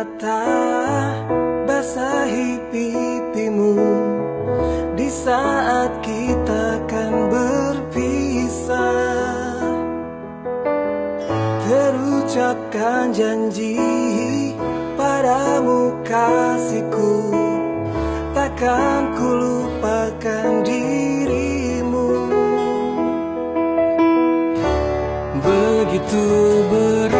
Tak basahi pipimu. Di saat kita kan berpisah terucapkan janji padamu kasihku. Takkan ku lupakan dirimu. Begitu berat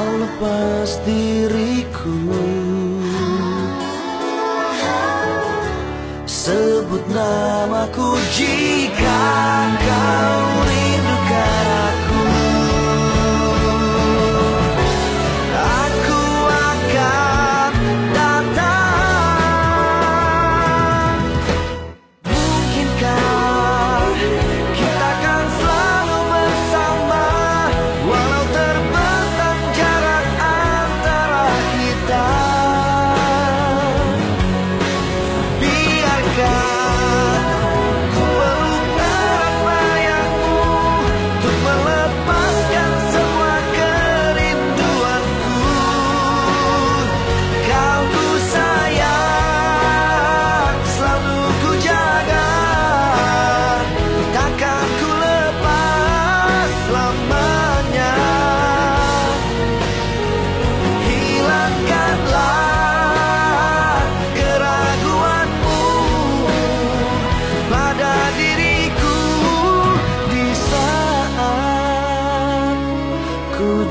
kau lepas diriku. Sebut namaku jika kau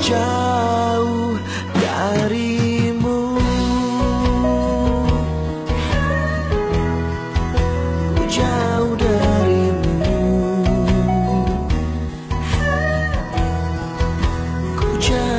jauh darimu. Ku jauh darimu. Ku jauh